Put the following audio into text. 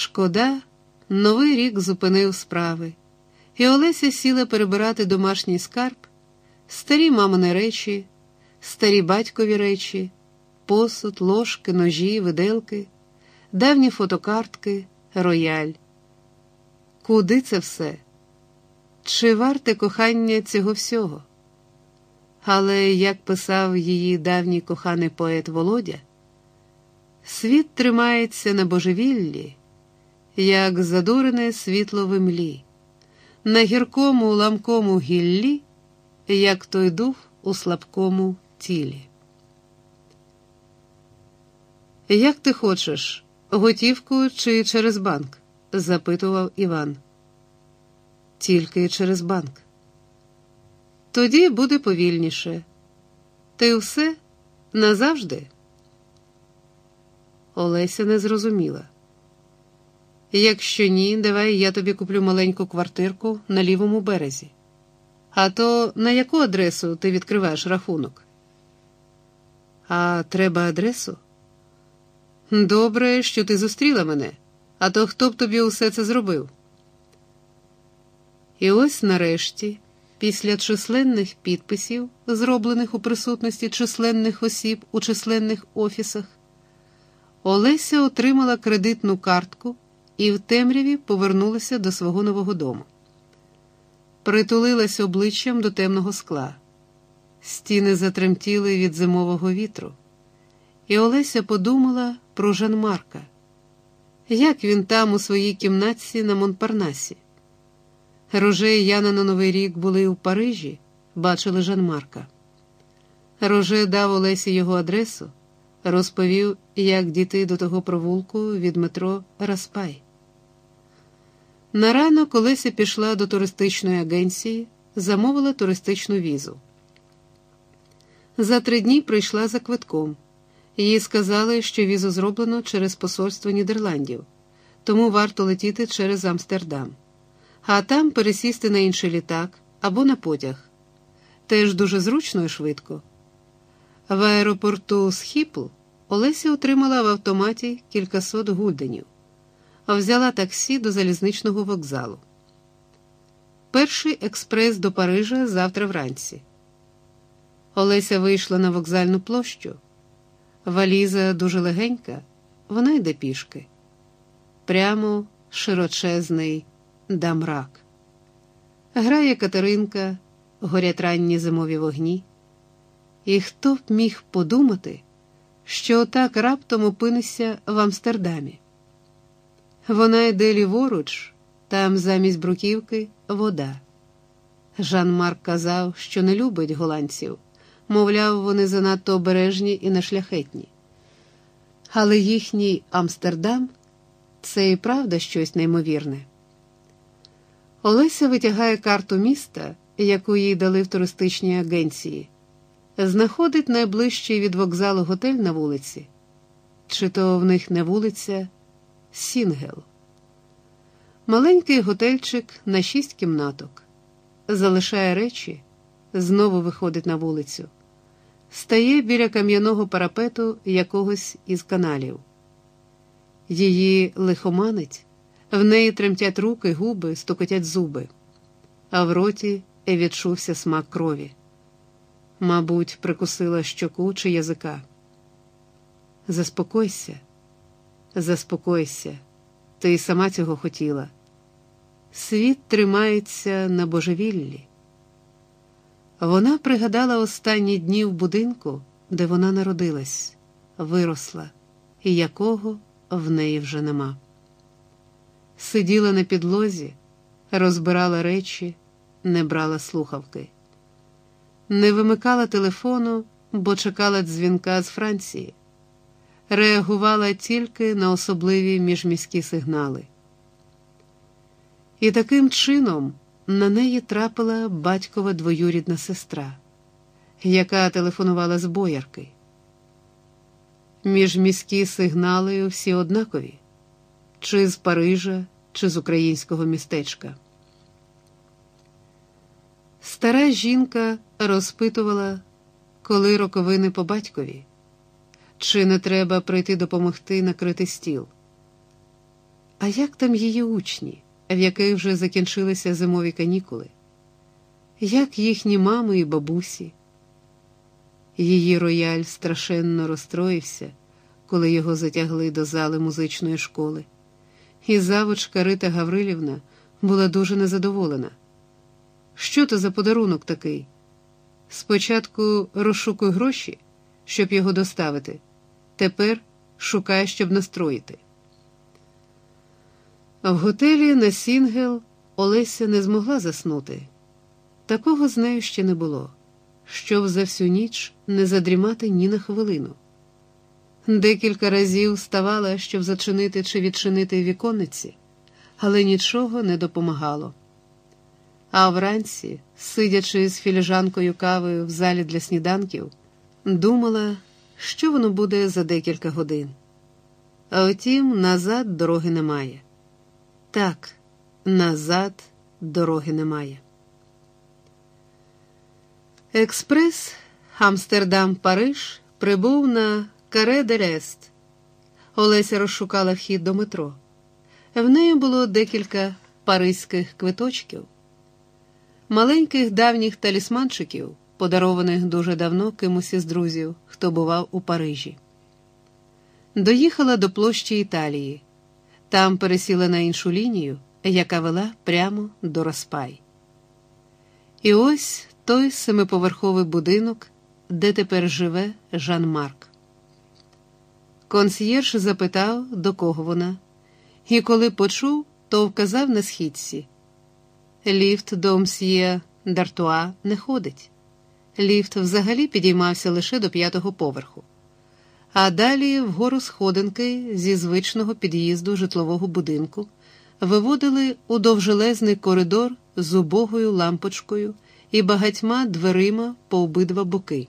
Шкода, новий рік зупинив справи, і Олеся сіла перебирати домашній скарб, старі мамини речі, старі батькові речі, посуд, ложки, ножі, виделки, давні фотокартки, рояль. Куди це все? Чи варте кохання цього всього? Але, як писав її давній коханий поет Володя, світ тримається на божевіллі, як задурене світло в імлі, на гіркому ламкому гіллі, як той дух у слабкому тілі. Як ти хочеш, готівку чи через банк? запитував Іван. Тільки через банк. Тоді буде повільніше. Й все назавжди. Олеся не зрозуміла. Якщо ні, давай я тобі куплю маленьку квартирку на лівому березі. А то на яку адресу ти відкриваєш рахунок? А треба адресу? Добре, що ти зустріла мене, а то хто б тобі усе це зробив? І ось нарешті, після численних підписів, зроблених у присутності численних осіб у численних офісах, Олеся отримала кредитну картку і в темряві повернулася до свого нового дому. Притулилась обличчям до темного скла. Стіни затремтіли від зимового вітру, і Олеся подумала про Жанмарка, як він там у своїй кімнатці на Монпарнасі. Роже і Яна на Новий рік були у Парижі, бачили Жанмарка. Роже дав Олесі його адресу, розповів, як дійти до того провулку від метро Распай. На ранок Олеся пішла до туристичної агенції, замовила туристичну візу. За три дні прийшла за квитком. Їй сказали, що візу зроблено через посольство Нідерландів, тому варто летіти через Амстердам, а там пересісти на інший літак або на потяг. Теж дуже зручно і швидко. В аеропорту Схіпл Олеся отримала в автоматі кількасот гульденів, взяла таксі до залізничного вокзалу. Перший експрес до Парижа завтра вранці. Олеся вийшла на вокзальну площу. Валіза дуже легенька, вона йде пішки. Прямо широчезний дамрак. Грає Катеринка, горять ранні зимові вогні. І хто б міг подумати, що отак раптом опиниться в Амстердамі? Вона йде ліворуч, там замість бруківки вода. Жан Марк казав, що не любить голландців мовляв, вони занадто обережні і нешляхетні. Але їхній Амстердам це і правда щось неймовірне. Олеся витягає карту міста, яку їй дали в туристичній агенції, знаходить найближчий від вокзалу готель на вулиці, чи то в них не вулиця Сінгел. Маленький готельчик на шість кімнаток, залишає речі, знову виходить на вулицю стає біля кам'яного парапету якогось із каналів. Її лихоманить, в неї тремтять руки, губи, стукотять зуби, а в роті відчувся смак крові. Мабуть, прикусила щоку чи язика. Заспокойся, заспокойся, ти сама цього хотіла. Світ тримається на божевіллі. Вона пригадала останні дні в будинку, де вона народилась, виросла, і якого в неї вже нема. Сиділа на підлозі, розбирала речі, не брала слухавки, не вимикала телефону, бо чекала дзвінка з Франції, реагувала тільки на особливі міжміські сигнали. І таким чином. На неї трапила батькова двоюрідна сестра, яка телефонувала з боярки. Міжміські сигнали всі однакові, чи з Парижа, чи з українського містечка. Стара жінка розпитувала, коли роковини по батькові, чи не треба прийти допомогти накрити стіл. А як там її учні, в яких вже закінчилися зимові канікули? Як їхні мами і бабусі? Її рояль страшенно розстроївся, коли його затягли до зали музичної школи, і завучка Рита Гаврилівна була дуже незадоволена. Що то за подарунок такий? Спочатку розшукуй гроші, щоб його доставити, тепер шукай, щоб настроїти. В готелі на Сінгел Олеся не змогла заснути. Такого з нею ще не було, щоб за всю ніч не задрімати ні на хвилину. Декілька разів ставала, щоб зачинити чи відчинити віконниці, але нічого не допомагало. А вранці, сидячи з філіжанкою кави в залі для сніданків, думала, що воно буде за декілька годин. А втім, назад дороги немає. Так, назад дороги немає. Експрес Амстердам Париж прибув на Каре де. Олеся розшукала вхід до метро. В неї було декілька паризьких квиточків, маленьких давніх талісманчиків, подарованих дуже давно кимось із друзів, хто бував у Парижі. Доїхала до площі Італії. Там пересіла на іншу лінію, яка вела прямо до Розпай. І ось той семиповерховий будинок, де тепер живе Жан Марк. Консьєрж запитав, до кого вона, і коли почув, то вказав на східці. Ліфт до мсьє Дартуа не ходить. Ліфт взагалі підіймався лише до п'ятого поверху а далі вгору сходинки зі звичного під'їзду житлового будинку виводили у довжелезний коридор з убогою лампочкою і багатьма дверима по обидва боки.